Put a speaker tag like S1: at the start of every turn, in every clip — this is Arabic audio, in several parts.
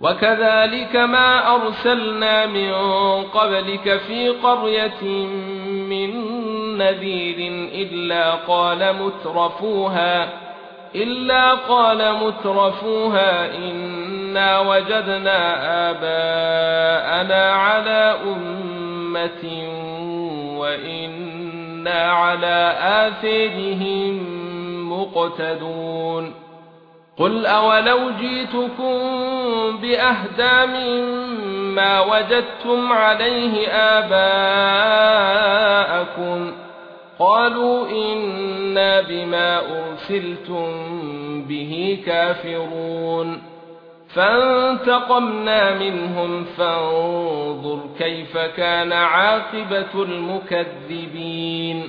S1: وكذلك ما أرسلنا من قبلك في قرية من نذير إلا قال مترفوها إلا قال مترفوها إنا وجدنا آباءنا على أمة وإنا على آثارهم مقتدون. قل أولو جئتكم بأهدى مما وجدتم عليه آباءكم قالوا إنا بما أرسلتم به كافرون فانتقمنا منهم فانظر كيف كان عاقبة المكذبين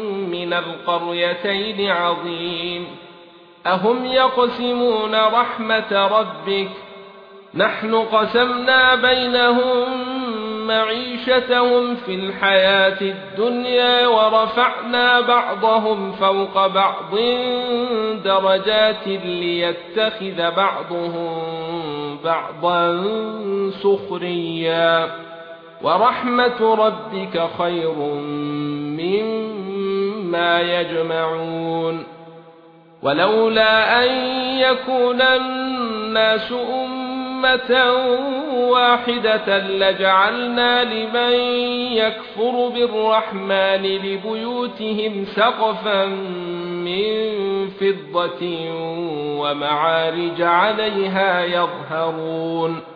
S1: من القريتين عظيم أهم يقسمون رحمة ربك نحن قسمنا بينهم معيشتهم في الحياة الدنيا ورفعنا بعضهم فوق بعض درجات ليتخذ بعضهم بعضا سخريا ورحمة ربك خير مما يجمعون ولولا أن يكون الناس أمة واحدة لجعلنا لمن يكفر بالرحمن لبيوتهم سقفا من فضة ومعارج عليها يظهرون